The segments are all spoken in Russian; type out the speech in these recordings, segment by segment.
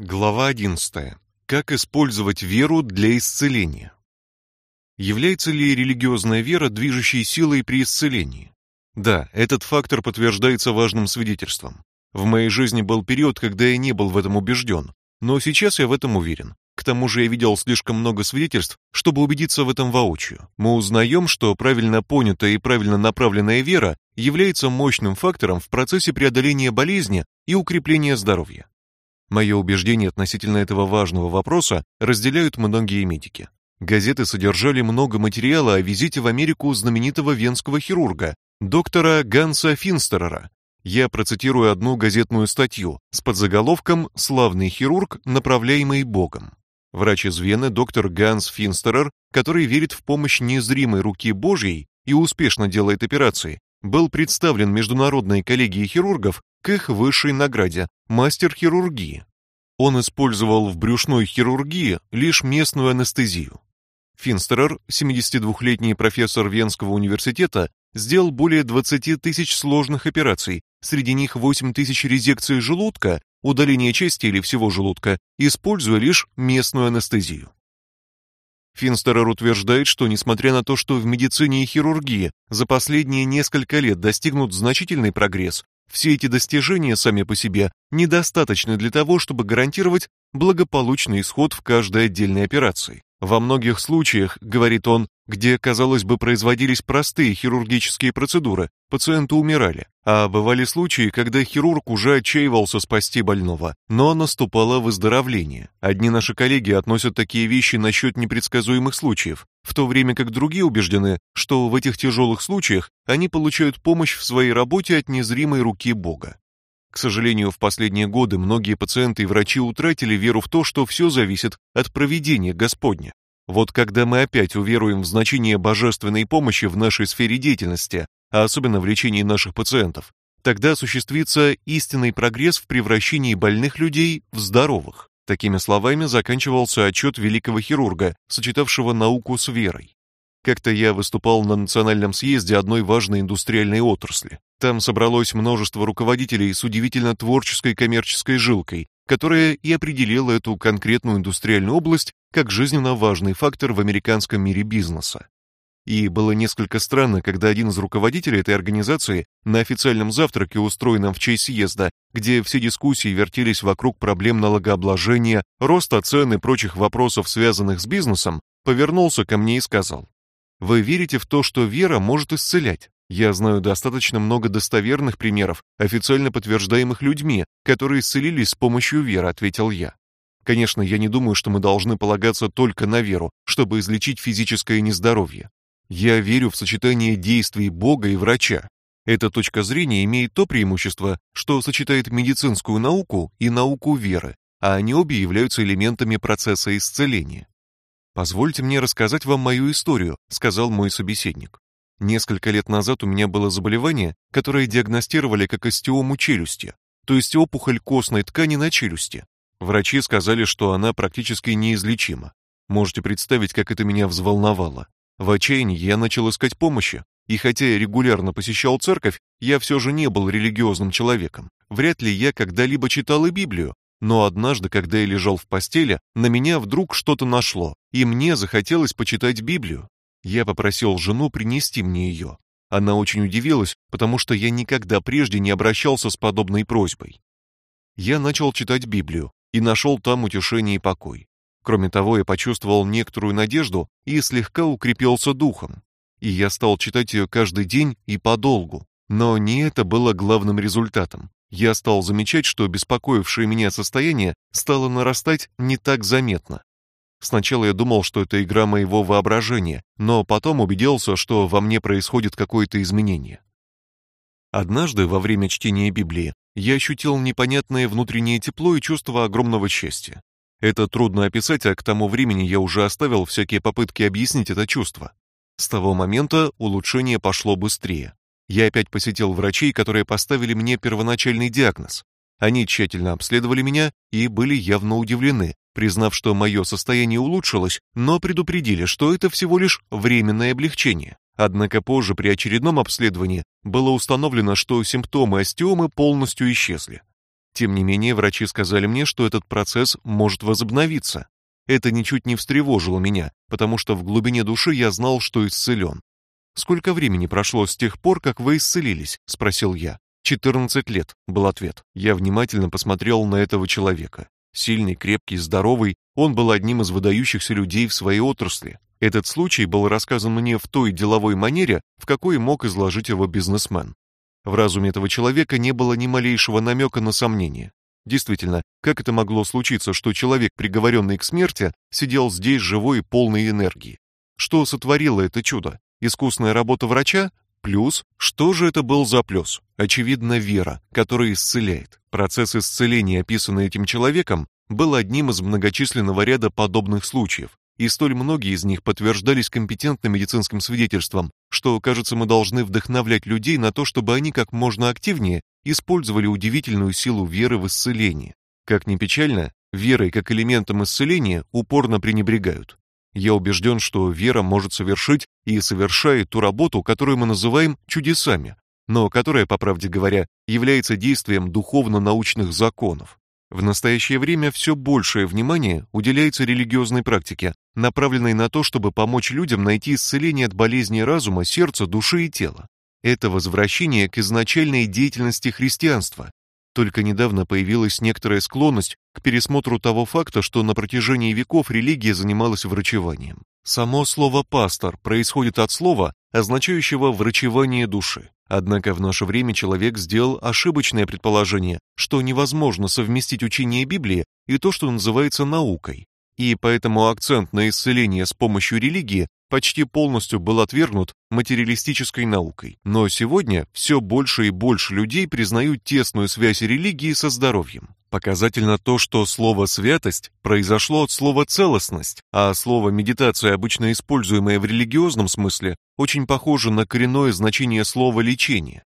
Глава 11. Как использовать веру для исцеления? Является ли религиозная вера движущей силой при исцелении? Да, этот фактор подтверждается важным свидетельством. В моей жизни был период, когда я не был в этом убежден, но сейчас я в этом уверен. К тому же я видел слишком много свидетельств, чтобы убедиться в этом воочию. Мы узнаем, что правильно понятая и правильно направленная вера является мощным фактором в процессе преодоления болезни и укрепления здоровья. Мое убеждение относительно этого важного вопроса разделяют многие медики. Газеты содержали много материала о визите в Америку знаменитого венского хирурга, доктора Ганса Финстерера. Я процитирую одну газетную статью с подзаголовком «Славный хирург, направляемый Богом». Врач из Вены, доктор Ганс Финстерер, который верит в помощь незримой руки Божьей и успешно делает операции, был представлен международной коллегией хирургов к их высшей награде мастер хирургии. Он использовал в брюшной хирургии лишь местную анестезию. Финстерер, 72-летний профессор Венского университета, сделал более 20 тысяч сложных операций, среди них 8 тысяч резекций желудка, удаление части или всего желудка, используя лишь местную анестезию. Финстерер утверждает, что несмотря на то, что в медицине и хирургии за последние несколько лет достигнут значительный прогресс, все эти достижения сами по себе недостаточны для того, чтобы гарантировать благополучный исход в каждой отдельной операции. Во многих случаях, говорит он, где, казалось бы, производились простые хирургические процедуры, пациенты умирали, а бывали случаи, когда хирург уже отчаивался спасти больного, но наступало выздоровление. Одни наши коллеги относят такие вещи насчет непредсказуемых случаев, в то время как другие убеждены, что в этих тяжелых случаях они получают помощь в своей работе от незримой руки Бога. К сожалению, в последние годы многие пациенты и врачи утратили веру в то, что все зависит от провидения Господня. Вот когда мы опять уверуем в значение божественной помощи в нашей сфере деятельности, а особенно в лечении наших пациентов, тогда осуществится истинный прогресс в превращении больных людей в здоровых. Такими словами заканчивался отчет великого хирурга, сочетавшего науку с верой. Как-то я выступал на национальном съезде одной важной индустриальной отрасли. Там собралось множество руководителей с удивительно творческой коммерческой жилкой, которая и определила эту конкретную индустриальную область как жизненно важный фактор в американском мире бизнеса. И было несколько странно, когда один из руководителей этой организации на официальном завтраке, устроенном в честь съезда, где все дискуссии вертелись вокруг проблем налогообложения, роста цен и прочих вопросов, связанных с бизнесом, повернулся ко мне и сказал: "Вы верите в то, что вера может исцелять? Я знаю достаточно много достоверных примеров, официально подтверждаемых людьми, которые исцелились с помощью веры", ответил я. Конечно, я не думаю, что мы должны полагаться только на веру, чтобы излечить физическое нездоровье. Я верю в сочетание действий Бога и врача. Эта точка зрения имеет то преимущество, что сочетает медицинскую науку и науку веры, а они обе являются элементами процесса исцеления. Позвольте мне рассказать вам мою историю, сказал мой собеседник. Несколько лет назад у меня было заболевание, которое диагностировали как остеому челюсти, то есть опухоль костной ткани на челюсти. Врачи сказали, что она практически неизлечима. Можете представить, как это меня взволновало. В отчаянии я начал искать помощи, и хотя я регулярно посещал церковь, я все же не был религиозным человеком. Вряд ли я когда-либо читал и Библию, но однажды, когда я лежал в постели, на меня вдруг что-то нашло, и мне захотелось почитать Библию. Я попросил жену принести мне ее. Она очень удивилась, потому что я никогда прежде не обращался с подобной просьбой. Я начал читать Библию и нашел там утешение и покой. Кроме того, я почувствовал некоторую надежду и слегка укрепился духом. И я стал читать ее каждый день и подолгу. Но не это было главным результатом. Я стал замечать, что беспокоившее меня состояние стало нарастать не так заметно. Сначала я думал, что это игра моего воображения, но потом убедился, что во мне происходит какое-то изменение. Однажды во время чтения Библии я ощутил непонятное внутреннее тепло и чувство огромного счастья. Это трудно описать, а к тому времени я уже оставил всякие попытки объяснить это чувство. С того момента улучшение пошло быстрее. Я опять посетил врачей, которые поставили мне первоначальный диагноз. Они тщательно обследовали меня и были явно удивлены, признав, что мое состояние улучшилось, но предупредили, что это всего лишь временное облегчение. Однако позже при очередном обследовании было установлено, что симптомы остеомы полностью исчезли. Тем не менее, врачи сказали мне, что этот процесс может возобновиться. Это ничуть не встревожило меня, потому что в глубине души я знал, что исцелен. Сколько времени прошло с тех пор, как вы исцелились, спросил я. «14 лет», — был ответ. Я внимательно посмотрел на этого человека. Сильный, крепкий, здоровый, он был одним из выдающихся людей в своей отрасли. Этот случай был рассказан мне в той деловой манере, в какой мог изложить его бизнесмен. В разуме этого человека не было ни малейшего намека на сомнение. Действительно, как это могло случиться, что человек, приговоренный к смерти, сидел здесь живой и полный энергии? Что сотворило это чудо? Искусная работа врача? Плюс, что же это был за плюс? Очевидно, вера, которая исцеляет. Процесс исцеления, описанный этим человеком, был одним из многочисленного ряда подобных случаев, и столь многие из них подтверждались компетентным медицинским свидетельством, что, кажется, мы должны вдохновлять людей на то, чтобы они как можно активнее использовали удивительную силу веры в исцеление. Как ни печально, верой как элементом исцеления упорно пренебрегают. Я убежден, что вера может совершить и совершает ту работу, которую мы называем чудесами, но которая, по правде говоря, является действием духовно-научных законов. В настоящее время все большее внимание уделяется религиозной практике, направленной на то, чтобы помочь людям найти исцеление от болезней разума, сердца, души и тела. Это возвращение к изначальной деятельности христианства. Только недавно появилась некоторая склонность к пересмотру того факта, что на протяжении веков религия занималась врачеванием. Само слово пастор происходит от слова, означающего врачевание души. Однако в наше время человек сделал ошибочное предположение, что невозможно совместить учение Библии и то, что называется наукой. И поэтому акцент на исцеление с помощью религии почти полностью был отвергнут материалистической наукой. Но сегодня все больше и больше людей признают тесную связь религии со здоровьем. Показательно то, что слово святость произошло от слова целостность, а слово медитация, обычно используемое в религиозном смысле, очень похоже на коренное значение слова лечение.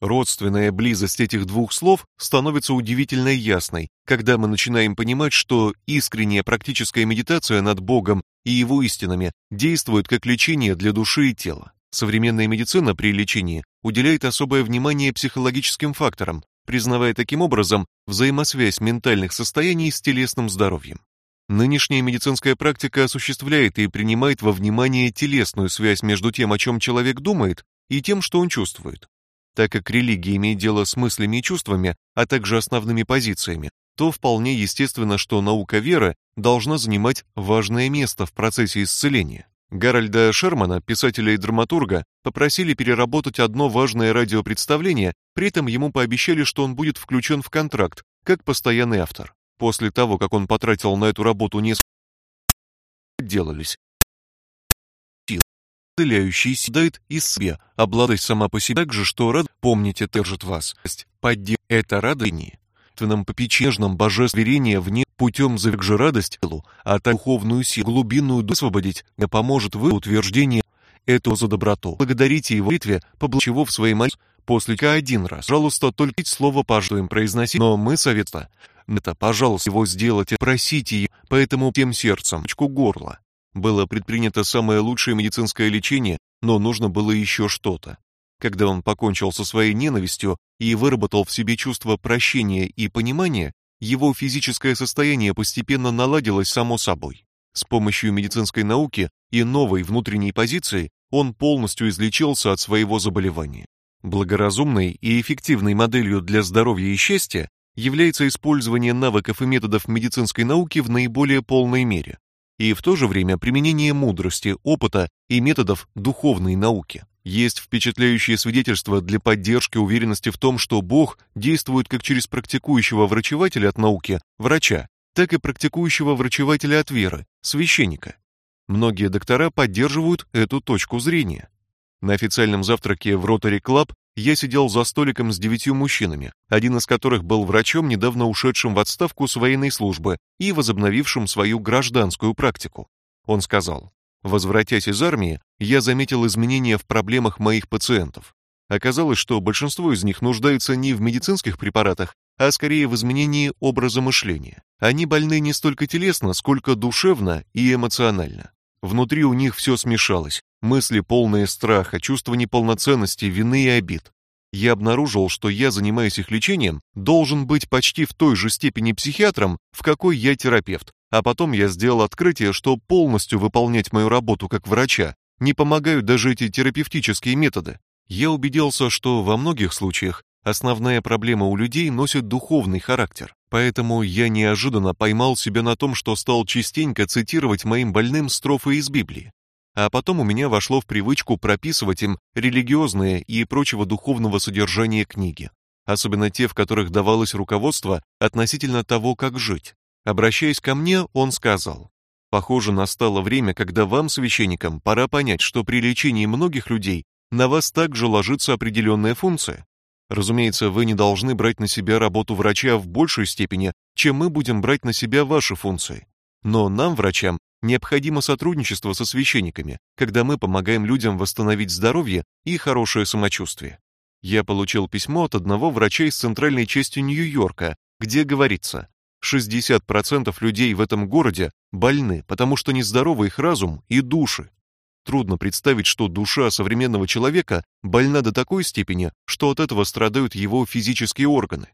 Родственная близость этих двух слов становится удивительно ясной, когда мы начинаем понимать, что искренняя практическая медитация над Богом и его истинами действует как лечение для души и тела. Современная медицина при лечении уделяет особое внимание психологическим факторам, признавая таким образом взаимосвязь ментальных состояний с телесным здоровьем. Нынешняя медицинская практика осуществляет и принимает во внимание телесную связь между тем, о чем человек думает, и тем, что он чувствует. Так как религия имеет дело с мыслями и чувствами, а также основными позициями, то вполне естественно, что наука веры должна занимать важное место в процессе исцеления. Гарольда Шермана, писателя и драматурга, попросили переработать одно важное радиопредставление, при этом ему пообещали, что он будет включен в контракт как постоянный автор. После того, как он потратил на эту работу несколько делались исцеляющий дает из себя, обладать сама по себе так же, что рад, помните, держит вас. Поддерживает это радование таинственном попечежном божественном вне путем завергжи радость телу, а та духовную силу глубинную освободить, не поможет вы утверждение этого за доброту. Благодарите его молитве, чего в своей молитве после к один раз. Пожалуйста, только слово пожалуем произносить, но мы советуем это, пожалуйста, его сделайте, просите его, поэтому тем сердцем, чку горла. Было предпринято самое лучшее медицинское лечение, но нужно было еще что-то. Когда он покончил со своей ненавистью и выработал в себе чувство прощения и понимания, его физическое состояние постепенно наладилось само собой. С помощью медицинской науки и новой внутренней позиции он полностью излечился от своего заболевания. Благоразумной и эффективной моделью для здоровья и счастья является использование навыков и методов медицинской науки в наиболее полной мере, и в то же время применение мудрости, опыта и методов духовной науки. Есть впечатляющие свидетельства для поддержки уверенности в том, что Бог действует как через практикующего врачевателя от науки, врача, так и практикующего врачевателя от веры, священника. Многие доктора поддерживают эту точку зрения. На официальном завтраке в Rotary Club я сидел за столиком с девятью мужчинами, один из которых был врачом, недавно ушедшим в отставку с военной службы и возобновившим свою гражданскую практику. Он сказал: Возвратясь из армии, я заметил изменения в проблемах моих пациентов. Оказалось, что большинство из них нуждаются не в медицинских препаратах, а скорее в изменении образа мышления. Они больны не столько телесно, сколько душевно и эмоционально. Внутри у них все смешалось: мысли полные страха, чувство неполноценности, вины и обид. я обнаружил, что я, занимаясь их лечением, должен быть почти в той же степени психиатром, в какой я терапевт. А потом я сделал открытие, что полностью выполнять мою работу как врача не помогают даже эти терапевтические методы. Я убедился, что во многих случаях основная проблема у людей носит духовный характер. Поэтому я неожиданно поймал себя на том, что стал частенько цитировать моим больным строфы из Библии. А потом у меня вошло в привычку прописывать им религиозные и прочего духовного содержания книги, особенно те, в которых давалось руководство относительно того, как жить. Обращаясь ко мне, он сказал: "Похоже, настало время, когда вам, священникам, пора понять, что при лечении многих людей на вас также ложится определенная функция. Разумеется, вы не должны брать на себя работу врача в большей степени, чем мы будем брать на себя ваши функции. Но нам, врачам, необходимо сотрудничество со священниками, когда мы помогаем людям восстановить здоровье и хорошее самочувствие. Я получил письмо от одного врача из центральной части Нью-Йорка, где говорится: 60% людей в этом городе больны, потому что нездоровы их разум и души. Трудно представить, что душа современного человека больна до такой степени, что от этого страдают его физические органы.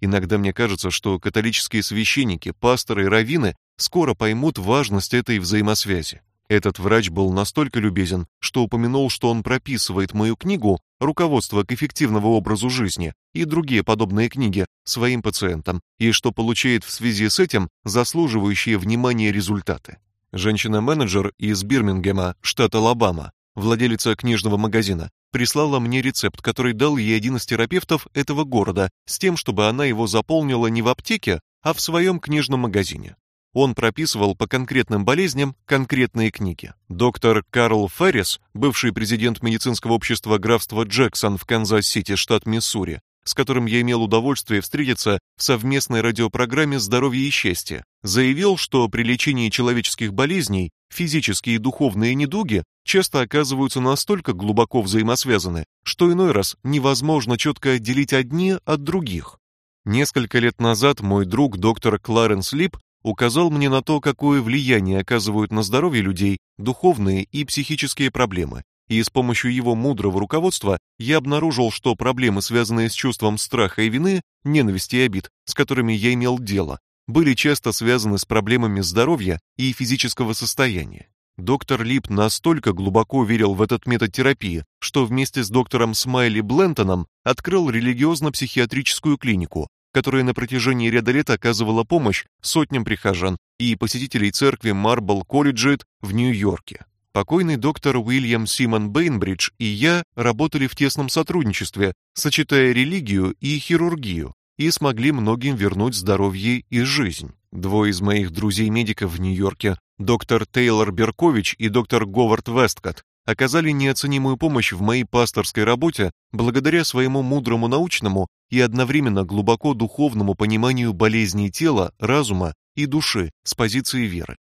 Иногда мне кажется, что католические священники, пасторы и раввины скоро поймут важность этой взаимосвязи. Этот врач был настолько любезен, что упомянул, что он прописывает мою книгу Руководство к эффективному образу жизни и другие подобные книги своим пациентам, и что получает в связи с этим заслуживающие внимания результаты. Женщина-менеджер из Бирмингема, штат Алабама, владелица книжного магазина, прислала мне рецепт, который дал ей один из терапевтов этого города, с тем, чтобы она его заполнила не в аптеке, а в своем книжном магазине. Он прописывал по конкретным болезням конкретные книги. Доктор Карл Феррис, бывший президент медицинского общества графства Джексон в Канзас-Сити, штат Миссури, с которым я имел удовольствие встретиться в совместной радиопрограмме Здоровье и счастье, заявил, что при лечении человеческих болезней физические и духовные недуги часто оказываются настолько глубоко взаимосвязаны, что иной раз невозможно четко отделить одни от других. Несколько лет назад мой друг доктор Кларенс Лип указал мне на то, какое влияние оказывают на здоровье людей духовные и психические проблемы, и с помощью его мудрого руководства я обнаружил, что проблемы, связанные с чувством страха и вины, ненависти и обид, с которыми я имел дело, были часто связаны с проблемами здоровья и физического состояния. Доктор Лип настолько глубоко верил в этот метод терапии, что вместе с доктором Смайли Блентоном открыл религиозно-психиатрическую клинику, которая на протяжении ряда лет оказывала помощь сотням прихожан и посетителей церкви Марбл Колледжет в Нью-Йорке. Покойный доктор Уильям Симон Бейнбридж и я работали в тесном сотрудничестве, сочетая религию и хирургию, и смогли многим вернуть здоровье и жизнь. Двое из моих друзей-медиков в Нью-Йорке, доктор Тейлор Беркович и доктор Говард Весткотт, оказали неоценимую помощь в моей пасторской работе благодаря своему мудрому научному и одновременно глубоко духовному пониманию болезней тела, разума и души с позиции веры.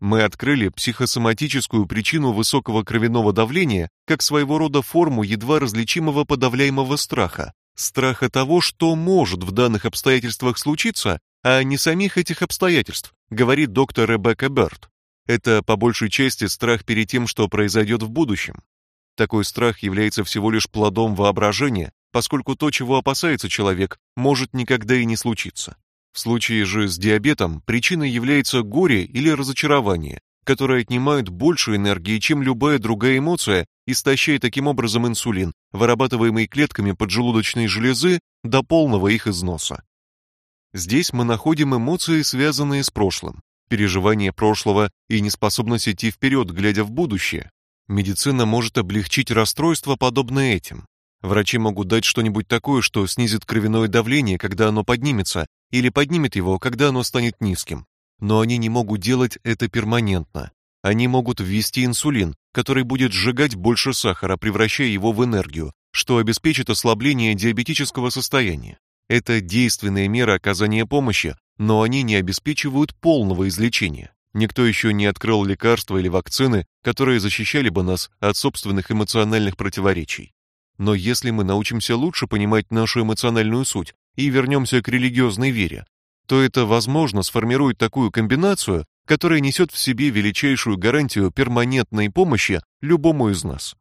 Мы открыли психосоматическую причину высокого кровяного давления как своего рода форму едва различимого подавляемого страха, страха того, что может в данных обстоятельствах случиться, а не самих этих обстоятельств, говорит доктор Ребекка Берт. Это по большей части страх перед тем, что произойдет в будущем. Такой страх является всего лишь плодом воображения, поскольку то, чего опасается человек, может никогда и не случиться. В случае же с диабетом причиной является горе или разочарование, которые отнимают больше энергии, чем любая другая эмоция, истощая таким образом инсулин, вырабатываемый клетками поджелудочной железы до полного их износа. Здесь мы находим эмоции, связанные с прошлым, переживание прошлого и неспособность идти вперед, глядя в будущее. Медицина может облегчить расстройства, подобные этим. Врачи могут дать что-нибудь такое, что снизит кровяное давление, когда оно поднимется, или поднимет его, когда оно станет низким. Но они не могут делать это перманентно. Они могут ввести инсулин, который будет сжигать больше сахара, превращая его в энергию, что обеспечит ослабление диабетического состояния. Это действенные меры оказания помощи, но они не обеспечивают полного излечения. Никто еще не открыл лекарства или вакцины, которые защищали бы нас от собственных эмоциональных противоречий. Но если мы научимся лучше понимать нашу эмоциональную суть, и вернемся к религиозной вере, то это, возможно, сформирует такую комбинацию, которая несет в себе величайшую гарантию перманентной помощи любому из нас.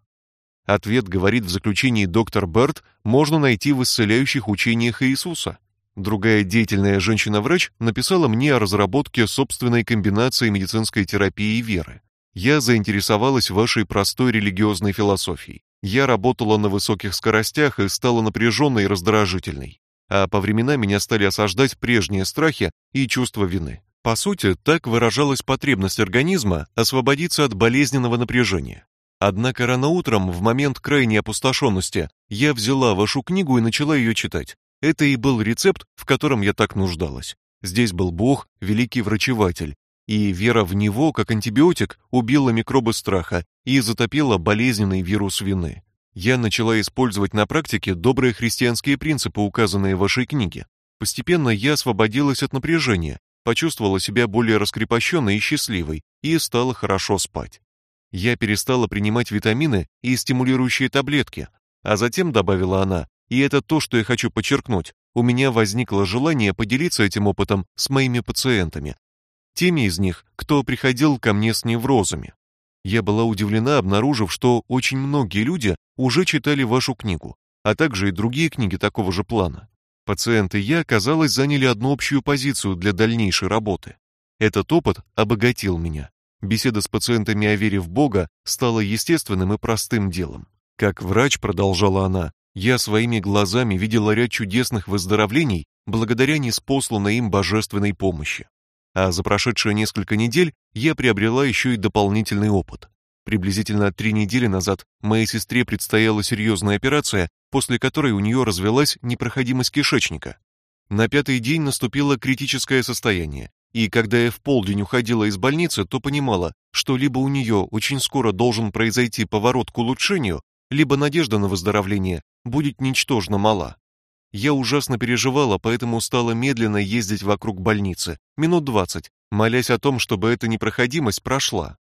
Ответ говорит в заключении доктор Берт, можно найти в исцеляющих учениях Иисуса. Другая деятельная женщина-врач написала мне о разработке собственной комбинации медицинской терапии и веры. Я заинтересовалась вашей простой религиозной философией. Я работала на высоких скоростях и стала напряженной и раздражительной. А по временам меня стали осаждать прежние страхи и чувство вины. По сути, так выражалась потребность организма освободиться от болезненного напряжения. Однако рано утром, в момент крайней опустошенности, я взяла вашу книгу и начала ее читать. Это и был рецепт, в котором я так нуждалась. Здесь был Бог, великий врачеватель, и вера в него, как антибиотик, убила микробы страха и затопила болезненный вирус вины. Я начала использовать на практике добрые христианские принципы, указанные в вашей книге. Постепенно я освободилась от напряжения, почувствовала себя более раскрепощенной и счастливой и стала хорошо спать. Я перестала принимать витамины и стимулирующие таблетки, а затем добавила она: и это то, что я хочу подчеркнуть. У меня возникло желание поделиться этим опытом с моими пациентами, теми из них, кто приходил ко мне с неврозами. Я была удивлена, обнаружив, что очень многие люди уже читали вашу книгу, а также и другие книги такого же плана. Пациенты и я, казалось, заняли одну общую позицию для дальнейшей работы. Этот опыт обогатил меня. Беседа с пациентами о вере в Бога стала естественным и простым делом. Как врач, продолжала она, я своими глазами видела ряд чудесных выздоровлений благодаря неспосланной им божественной помощи. А за прошедшие несколько недель я приобрела еще и дополнительный опыт. Приблизительно три недели назад моей сестре предстояла серьезная операция, после которой у нее развелась непроходимость кишечника. На пятый день наступило критическое состояние, и когда я в полдень уходила из больницы, то понимала, что либо у нее очень скоро должен произойти поворот к улучшению, либо надежда на выздоровление будет ничтожно мала. Я ужасно переживала, поэтому стала медленно ездить вокруг больницы, минут двадцать, молясь о том, чтобы эта непроходимость прошла.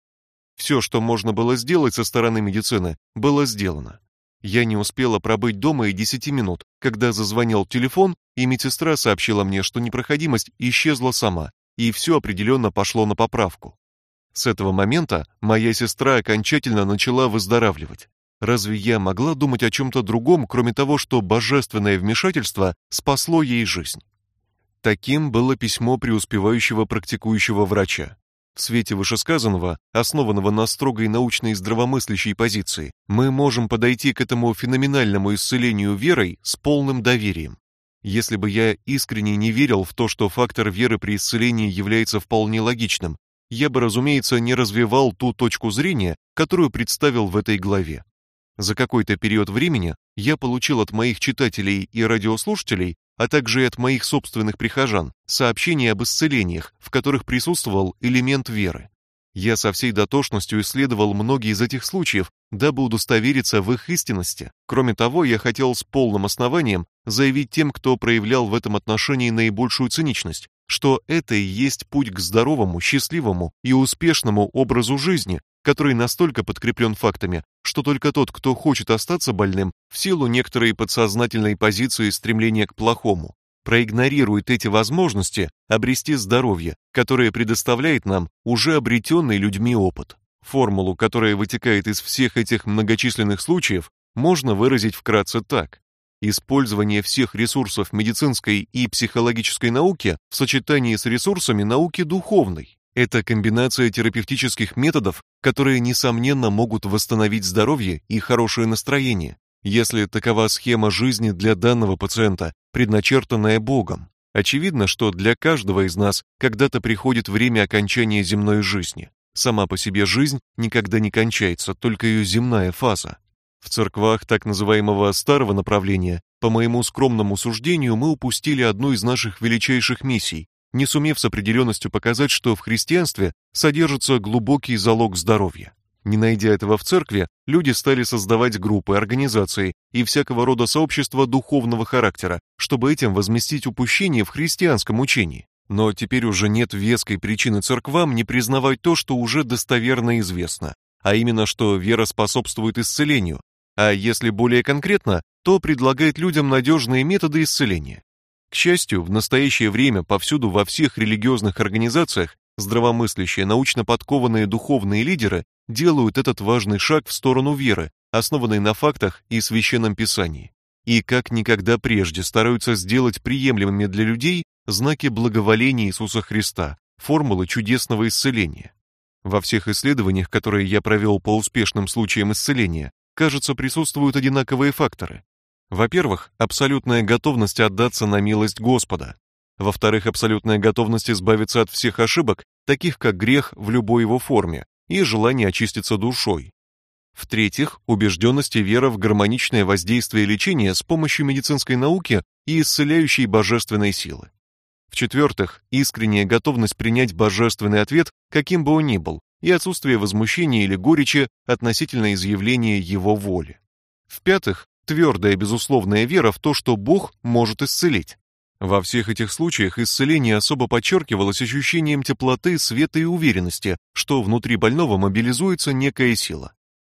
Все, что можно было сделать со стороны медицины, было сделано. Я не успела пробыть дома и десяти минут, когда зазвонил телефон, и медсестра сообщила мне, что непроходимость исчезла сама, и все определенно пошло на поправку. С этого момента моя сестра окончательно начала выздоравливать. Разве я могла думать о чем то другом, кроме того, что божественное вмешательство спасло ей жизнь? Таким было письмо преуспевающего практикующего врача. В свете вышесказанного, основанного на строгой научной здравомыслящей позиции, мы можем подойти к этому феноменальному исцелению верой с полным доверием. Если бы я искренне не верил в то, что фактор веры при исцелении является вполне логичным, я бы, разумеется, не развивал ту точку зрения, которую представил в этой главе. За какой-то период времени я получил от моих читателей и радиослушателей, а также и от моих собственных прихожан, сообщения об исцелениях, в которых присутствовал элемент веры. Я со всей дотошностью исследовал многие из этих случаев, дабы удостовериться в их истинности. Кроме того, я хотел с полным основанием заявить тем, кто проявлял в этом отношении наибольшую циничность, что это и есть путь к здоровому, счастливому и успешному образу жизни, который настолько подкреплен фактами, что только тот, кто хочет остаться больным в силу некоторой подсознательной позиции стремления к плохому, проигнорирует эти возможности обрести здоровье, которое предоставляет нам уже обретенный людьми опыт. Формулу, которая вытекает из всех этих многочисленных случаев, можно выразить вкратце так: использование всех ресурсов медицинской и психологической науки в сочетании с ресурсами науки духовной. Это комбинация терапевтических методов, которые несомненно могут восстановить здоровье и хорошее настроение, если такова схема жизни для данного пациента, предначертанная Богом. Очевидно, что для каждого из нас когда-то приходит время окончания земной жизни. Сама по себе жизнь никогда не кончается, только ее земная фаза. В церквах так называемого старого направления, по моему скромному суждению, мы упустили одну из наших величайших миссий не сумев с определенностью показать, что в христианстве содержится глубокий залог здоровья. Не найдя этого в церкви, люди стали создавать группы, организации и всякого рода сообщества духовного характера, чтобы этим возместить упущение в христианском учении. Но теперь уже нет веской причины церквам не признавать то, что уже достоверно известно, а именно что вера способствует исцелению, а если более конкретно, то предлагает людям надежные методы исцеления. К счастью, в настоящее время повсюду во всех религиозных организациях здравомыслящие, научно подкованные духовные лидеры делают этот важный шаг в сторону веры, основанной на фактах и священном писании, и как никогда прежде стараются сделать приемлемыми для людей знаки благоволения Иисуса Христа, формулы чудесного исцеления. Во всех исследованиях, которые я провел по успешным случаям исцеления, кажется, присутствуют одинаковые факторы. Во-первых, абсолютная готовность отдаться на милость Господа. Во-вторых, абсолютная готовность избавиться от всех ошибок, таких как грех в любой его форме, и желание очиститься душой. В-третьих, убежденность и вера в гармоничное воздействие лечения с помощью медицинской науки и исцеляющей божественной силы. В-четвертых, искренняя готовность принять божественный ответ, каким бы он ни был, и отсутствие возмущения или горечи относительно изъявления его воли. В-пятых, твердая безусловная вера в то, что Бог может исцелить. Во всех этих случаях исцеление особо подчеркивалось ощущением теплоты, света и уверенности, что внутри больного мобилизуется некая сила.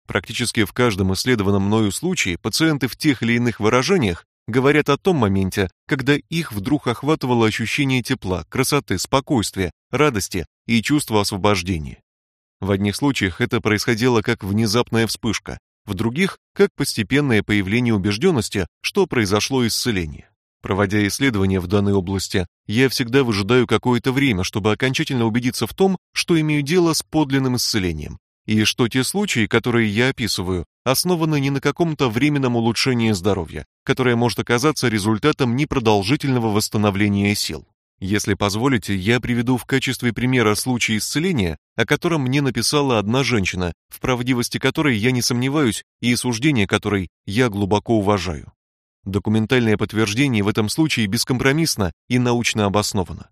Практически в каждом исследованном мною случае пациенты в тех или иных выражениях говорят о том моменте, когда их вдруг охватывало ощущение тепла, красоты, спокойствия, радости и чувства освобождения. В одних случаях это происходило как внезапная вспышка, в других как постепенное появление убежденности, что произошло исцеление. Проводя исследования в данной области, я всегда выжидаю какое-то время, чтобы окончательно убедиться в том, что имею дело с подлинным исцелением, и что те случаи, которые я описываю, основаны не на каком-то временном улучшении здоровья, которое может оказаться результатом непродолжительного восстановления сил. Если позволите, я приведу в качестве примера случай исцеления, о котором мне написала одна женщина, в правдивости которой я не сомневаюсь и суждение которой я глубоко уважаю. Документальное подтверждение в этом случае бескомпромиссно и научно обосновано.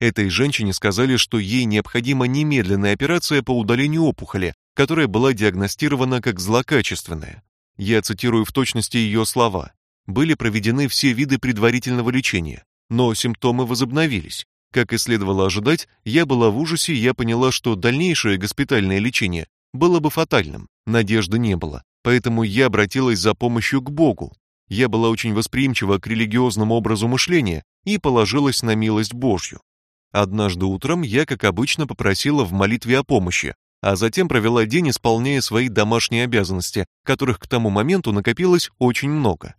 Этой женщине сказали, что ей необходима немедленная операция по удалению опухоли, которая была диагностирована как злокачественная. Я цитирую в точности ее слова. Были проведены все виды предварительного лечения, но симптомы возобновились. Как и следовало ожидать, я была в ужасе, и я поняла, что дальнейшее госпитальное лечение было бы фатальным. Надежды не было, поэтому я обратилась за помощью к Богу. Я была очень восприимчива к религиозному образу мышления и положилась на милость Божью. Однажды утром я, как обычно, попросила в молитве о помощи, а затем провела день, исполняя свои домашние обязанности, которых к тому моменту накопилось очень много.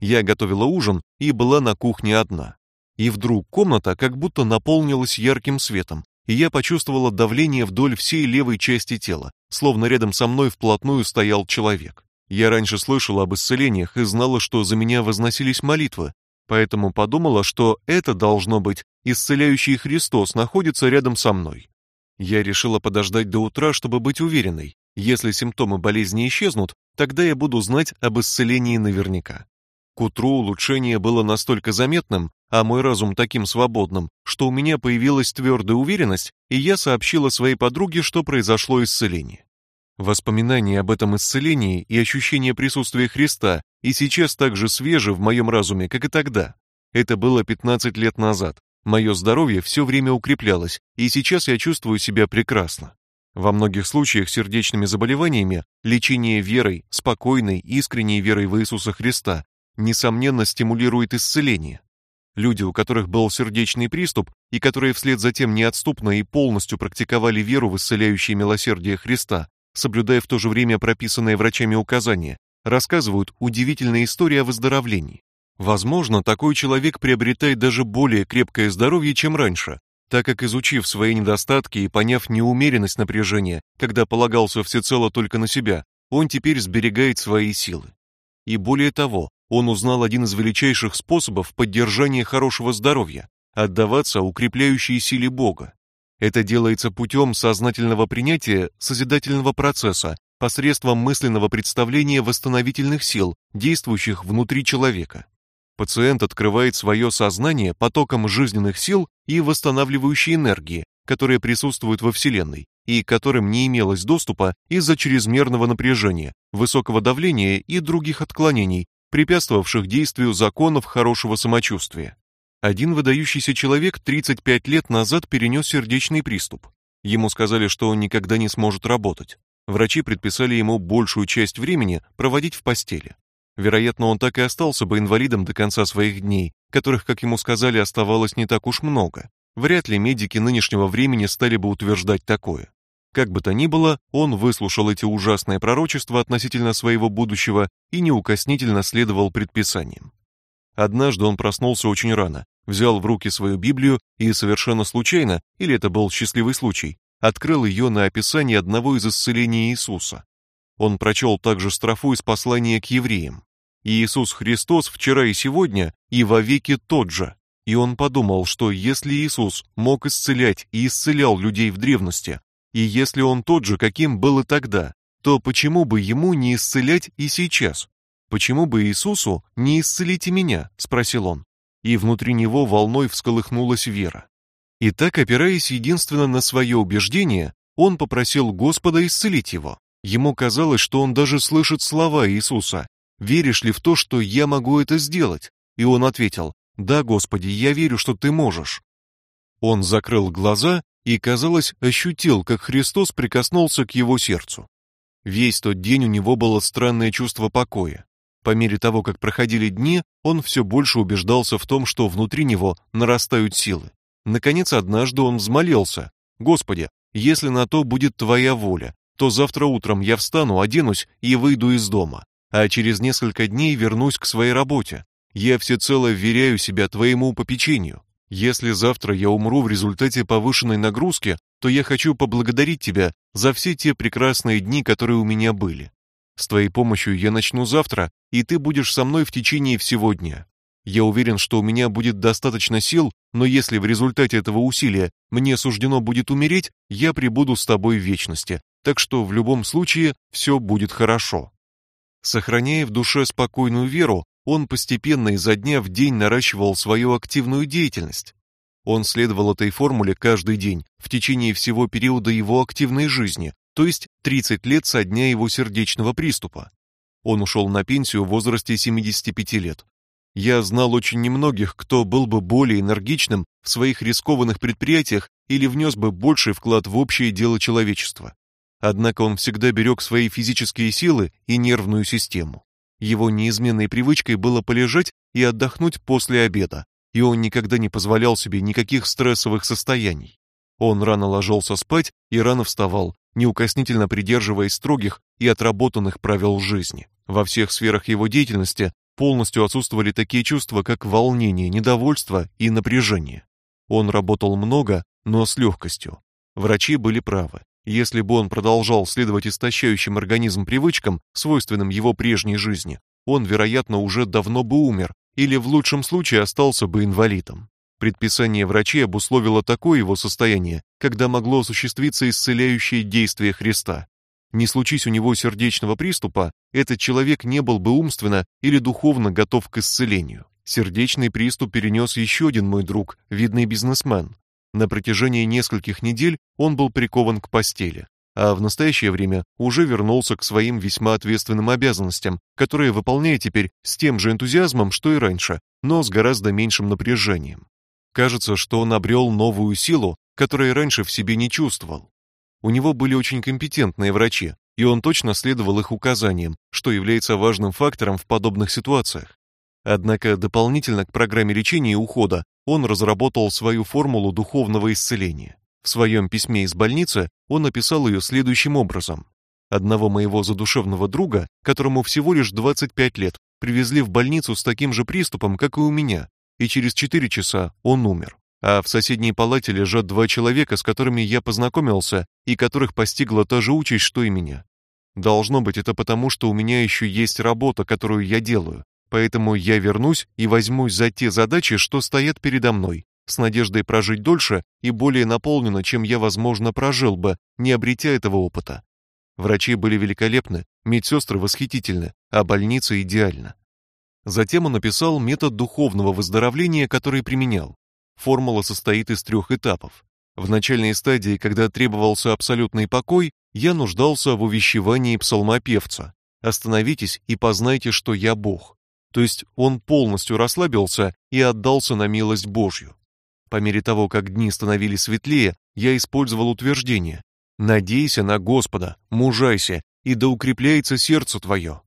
Я готовила ужин и была на кухне одна. И вдруг комната как будто наполнилась ярким светом, и я почувствовала давление вдоль всей левой части тела, словно рядом со мной вплотную стоял человек. Я раньше слышала об исцелениях и знала, что за меня возносились молитвы, поэтому подумала, что это должно быть исцеляющий Христос находится рядом со мной. Я решила подождать до утра, чтобы быть уверенной. Если симптомы болезни исчезнут, тогда я буду знать об исцелении наверняка. К утру улучшение было настолько заметным, а мой разум таким свободным, что у меня появилась твердая уверенность, и я сообщила своей подруге, что произошло исцеление. Воспоминания об этом исцелении и ощущение присутствия Христа и сейчас так же свежи в моем разуме, как и тогда. Это было 15 лет назад. Мое здоровье все время укреплялось, и сейчас я чувствую себя прекрасно. Во многих случаях сердечными заболеваниями лечение верой, спокойной, искренней верой в Иисуса Христа несомненно стимулирует исцеление. Люди, у которых был сердечный приступ и которые вслед за тем неотступно и полностью практиковали веру в исцеляющее милосердие Христа, соблюдая в то же время прописанные врачами указания, рассказывают удивительные истории о выздоровлении. Возможно, такой человек приобретает даже более крепкое здоровье, чем раньше, так как изучив свои недостатки и поняв неумеренность напряжения, когда полагался всецело только на себя, он теперь сберегает свои силы. И более того, он узнал один из величайших способов поддержания хорошего здоровья отдаваться укрепляющей силе Бога. Это делается путем сознательного принятия созидательного процесса посредством мысленного представления восстановительных сил, действующих внутри человека. Пациент открывает свое сознание потоком жизненных сил и восстанавливающей энергии, которые присутствуют во Вселенной и которым не имелось доступа из-за чрезмерного напряжения, высокого давления и других отклонений, препятствовавших действию законов хорошего самочувствия. Один выдающийся человек 35 лет назад перенес сердечный приступ. Ему сказали, что он никогда не сможет работать. Врачи предписали ему большую часть времени проводить в постели. Вероятно, он так и остался бы инвалидом до конца своих дней, которых, как ему сказали, оставалось не так уж много. Вряд ли медики нынешнего времени стали бы утверждать такое. Как бы то ни было, он выслушал эти ужасные пророчества относительно своего будущего и неукоснительно следовал предписаниям. Однажды он проснулся очень рано, взял в руки свою Библию и совершенно случайно, или это был счастливый случай, открыл ее на описании одного из исцелений Иисуса. Он прочел также строфу из послания к евреям. Иисус Христос вчера и сегодня и вовеки тот же. И он подумал, что если Иисус мог исцелять и исцелял людей в древности, и если он тот же, каким был и тогда, то почему бы ему не исцелять и сейчас? Почему бы Иисусу не исцелить и меня, спросил он. И внутри него волной всколыхнулась вера. И так, опираясь единственно на свое убеждение, он попросил Господа исцелить его. Ему казалось, что он даже слышит слова Иисуса: "Веришь ли в то, что я могу это сделать?" И он ответил: "Да, Господи, я верю, что ты можешь". Он закрыл глаза и, казалось, ощутил, как Христос прикоснулся к его сердцу. Весь тот день у него было странное чувство покоя. По мере того, как проходили дни, он все больше убеждался в том, что внутри него нарастают силы. Наконец, однажды он взмолился: "Господи, если на то будет твоя воля, то завтра утром я встану, оденусь и выйду из дома, а через несколько дней вернусь к своей работе. Я всецело вверяю себя твоему попечению. Если завтра я умру в результате повышенной нагрузки, то я хочу поблагодарить тебя за все те прекрасные дни, которые у меня были. С твоей помощью я начну завтра, и ты будешь со мной в течение всего дня. Я уверен, что у меня будет достаточно сил, но если в результате этого усилия мне суждено будет умереть, я пребуду с тобой в вечности. Так что в любом случае все будет хорошо. Сохраняя в душе спокойную веру, он постепенно изо дня в день наращивал свою активную деятельность. Он следовал этой формуле каждый день в течение всего периода его активной жизни, то есть 30 лет со дня его сердечного приступа. Он ушел на пенсию в возрасте 75 лет. Я знал очень немногих, кто был бы более энергичным в своих рискованных предприятиях или внес бы больший вклад в общее дело человечества. Однако он всегда берег свои физические силы и нервную систему. Его неизменной привычкой было полежать и отдохнуть после обеда, и он никогда не позволял себе никаких стрессовых состояний. Он рано ложился спать и рано вставал, неукоснительно придерживаясь строгих и отработанных правил жизни. Во всех сферах его деятельности полностью отсутствовали такие чувства, как волнение, недовольство и напряжение. Он работал много, но с легкостью. Врачи были правы. Если бы он продолжал следовать истощающим организм привычкам, свойственным его прежней жизни, он, вероятно, уже давно бы умер или в лучшем случае остался бы инвалидом. Предписание врачей обусловило такое его состояние, когда могло осуществиться исцеляющее действие Христа. Не случись у него сердечного приступа, этот человек не был бы умственно или духовно готов к исцелению. Сердечный приступ перенес еще один мой друг, видный бизнесмен. На протяжении нескольких недель он был прикован к постели, а в настоящее время уже вернулся к своим весьма ответственным обязанностям, которые выполняет теперь с тем же энтузиазмом, что и раньше, но с гораздо меньшим напряжением. Кажется, что он обрел новую силу, которую раньше в себе не чувствовал. У него были очень компетентные врачи, и он точно следовал их указаниям, что является важным фактором в подобных ситуациях. Однако дополнительно к программе лечения и ухода он разработал свою формулу духовного исцеления. В своем письме из больницы он описал ее следующим образом: Одного моего задушевного друга, которому всего лишь 25 лет, привезли в больницу с таким же приступом, как и у меня, и через 4 часа он умер. А в соседней палате лежат два человека, с которыми я познакомился и которых постигла та же участь, что и меня. Должно быть, это потому, что у меня еще есть работа, которую я делаю, Поэтому я вернусь и возьмусь за те задачи, что стоят передо мной, с надеждой прожить дольше и более наполненно, чем я, возможно, прожил бы, не обретя этого опыта. Врачи были великолепны, медсестры восхитительны, а больница идеальна. Затем он написал метод духовного выздоровления, который применял. Формула состоит из трех этапов. В начальной стадии, когда требовался абсолютный покой, я нуждался в увещевании псалмопевца. Остановитесь и познайте, что я Бог. То есть он полностью расслабился и отдался на милость Божью. По мере того, как дни становились светлее, я использовал утверждение: "Надейся на Господа, мужайся, и да укрепляется сердце твое".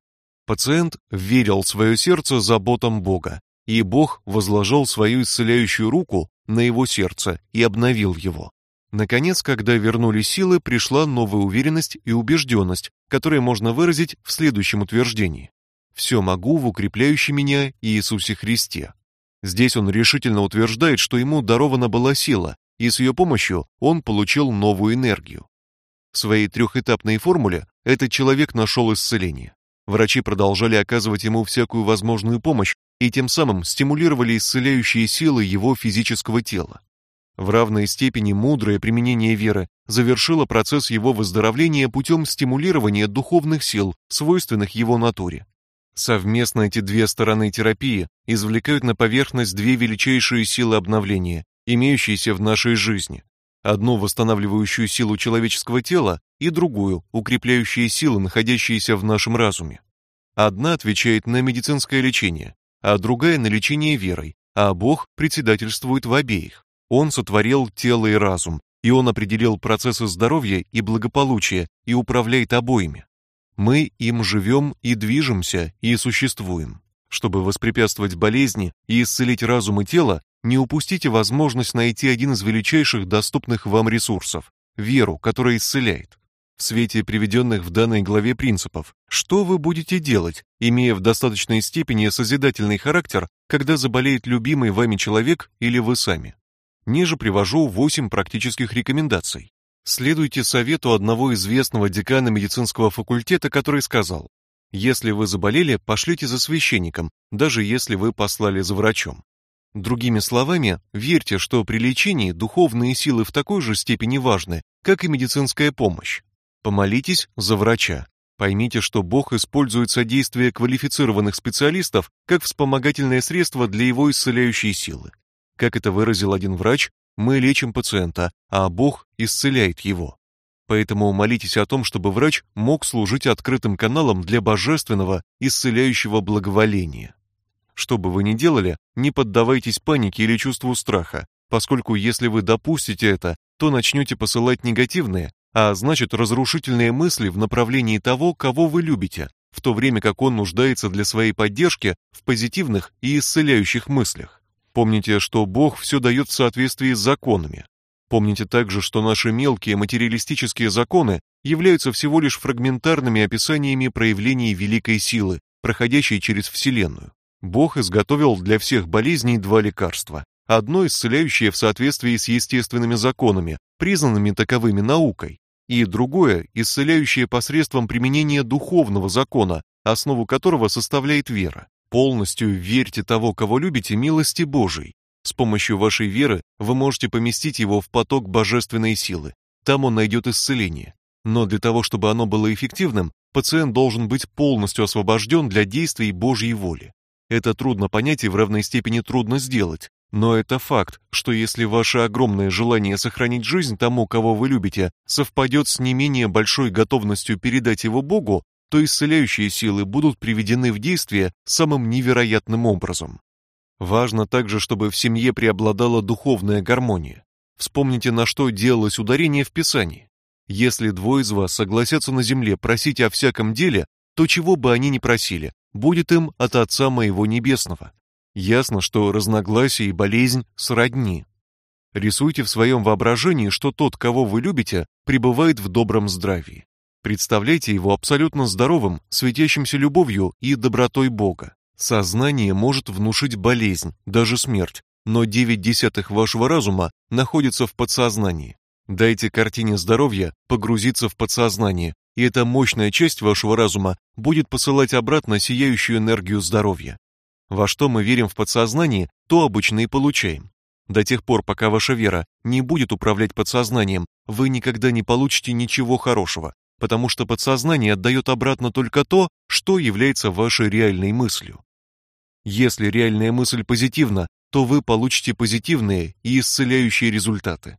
Пациент верил свое сердце заботам Бога, и Бог возложил свою исцеляющую руку на его сердце и обновил его. Наконец, когда вернулись силы, пришла новая уверенность и убежденность, которые можно выразить в следующем утверждении: «Все могу в укрепляющем меня Иисусе Христе». Здесь он решительно утверждает, что ему дарована была сила, и с ее помощью он получил новую энергию. В своей трехэтапной формуле этот человек нашел исцеление. Врачи продолжали оказывать ему всякую возможную помощь и тем самым стимулировали исцеляющие силы его физического тела. В равной степени мудрое применение веры завершило процесс его выздоровления путем стимулирования духовных сил, свойственных его натуре. Совместно эти две стороны терапии извлекают на поверхность две величайшие силы обновления, имеющиеся в нашей жизни. Одну восстанавливающую силу человеческого тела и другую укрепляющие силы, находящиеся в нашем разуме. Одна отвечает на медицинское лечение, а другая на лечение верой, а Бог председательствует в обеих. Он сотворил тело и разум, и он определил процессы здоровья и благополучия и управляет обоими. Мы им живем и движемся и существуем. Чтобы воспрепятствовать болезни и исцелить разум и тело, не упустите возможность найти один из величайших доступных вам ресурсов веру, которая исцеляет. В свете приведенных в данной главе принципов, что вы будете делать, имея в достаточной степени созидательный характер, когда заболеет любимый вами человек или вы сами? Ниже привожу 8 практических рекомендаций. Следуйте совету одного известного декана медицинского факультета, который сказал: "Если вы заболели, пошлите за священником, даже если вы послали за врачом". Другими словами, верьте, что при лечении духовные силы в такой же степени важны, как и медицинская помощь. Помолитесь за врача. Поймите, что Бог использует содействие квалифицированных специалистов как вспомогательное средство для его исцеляющей силы. Как это выразил один врач, мы лечим пациента, а Бог исцеляет его. Поэтому молитесь о том, чтобы врач мог служить открытым каналом для божественного исцеляющего благоволения. Что бы вы ни делали, не поддавайтесь панике или чувству страха, поскольку если вы допустите это, то начнете посылать негативные, а значит разрушительные мысли в направлении того, кого вы любите, в то время как он нуждается для своей поддержки в позитивных и исцеляющих мыслях. Помните, что Бог все дает в соответствии с законами. Помните также, что наши мелкие материалистические законы являются всего лишь фрагментарными описаниями проявлений великой силы, проходящей через Вселенную. Бог изготовил для всех болезней два лекарства. Одно исцеляющее в соответствии с естественными законами, признанными таковыми наукой, и другое исцеляющее посредством применения духовного закона, основу которого составляет вера. Полностью верьте того, кого любите, милости Божией. С помощью вашей веры вы можете поместить его в поток божественной силы. Там он найдет исцеление. Но для того, чтобы оно было эффективным, пациент должен быть полностью освобожден для действий Божьей воли. Это трудно понять и в равной степени трудно сделать, но это факт, что если ваше огромное желание сохранить жизнь тому, кого вы любите, совпадет с не менее большой готовностью передать его Богу, то исцеляющие силы будут приведены в действие самым невероятным образом. Важно также, чтобы в семье преобладала духовная гармония. Вспомните, на что делалось ударение в Писании. Если двое из вас согласятся на земле просить о всяком деле, то чего бы они ни просили, будет им от Отца моего небесного. Ясно, что разногласия и болезнь сродни. Рисуйте в своем воображении, что тот, кого вы любите, пребывает в добром здравии. Представляйте его абсолютно здоровым, светящимся любовью и добротой Бога. Сознание может внушить болезнь, даже смерть, но девять десятых вашего разума находится в подсознании. Дайте картине здоровья погрузиться в подсознание, и эта мощная часть вашего разума будет посылать обратно сияющую энергию здоровья. Во что мы верим в подсознании, то обычно и получаем. До тех пор, пока ваша вера не будет управлять подсознанием, вы никогда не получите ничего хорошего, потому что подсознание отдает обратно только то, что является вашей реальной мыслью. Если реальная мысль позитивна, то вы получите позитивные и исцеляющие результаты.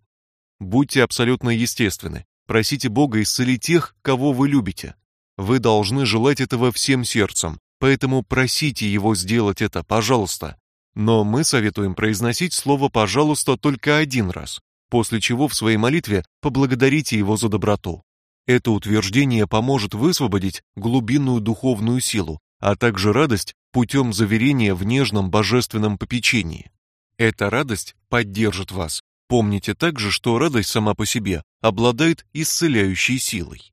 Будьте абсолютно естественны. Просите Бога исцелить тех, кого вы любите. Вы должны желать этого всем сердцем, поэтому просите его сделать это, пожалуйста. Но мы советуем произносить слово пожалуйста только один раз, после чего в своей молитве поблагодарите его за доброту. Это утверждение поможет высвободить глубинную духовную силу, а также радость путем заверения в нежном божественном попечении. Эта радость поддержит вас, Помните также, что радость сама по себе обладает исцеляющей силой.